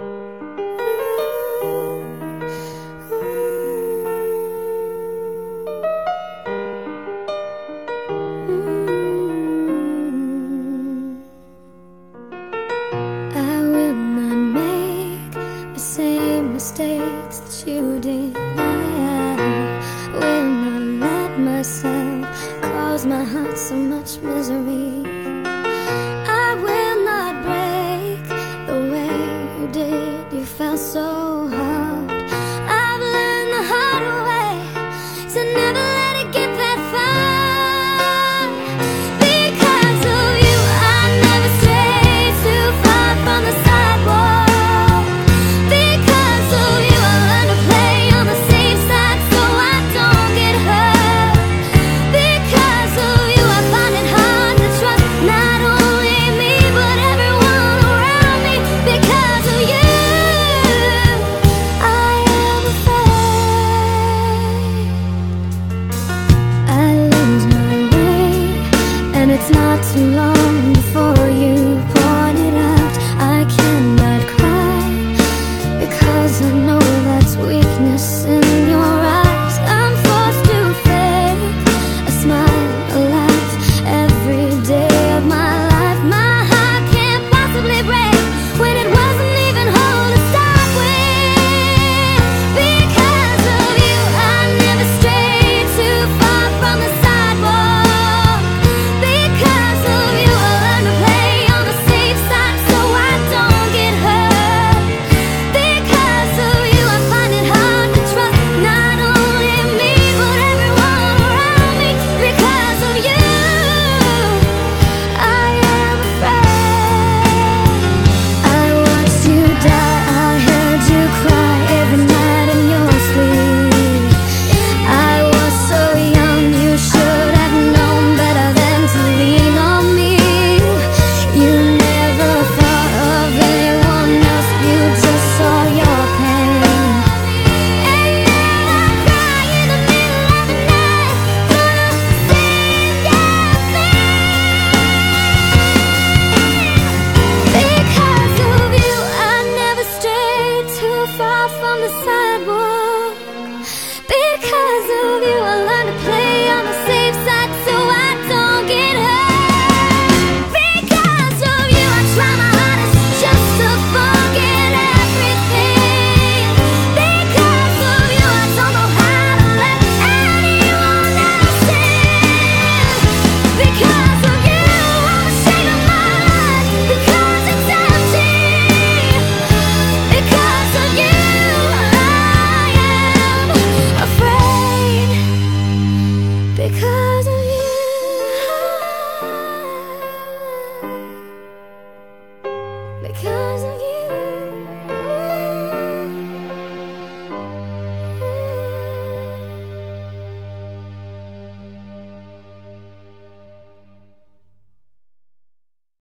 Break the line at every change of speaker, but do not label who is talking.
I will not make the same mistakes that you did. I will not let myself cause my heart so much misery. too long.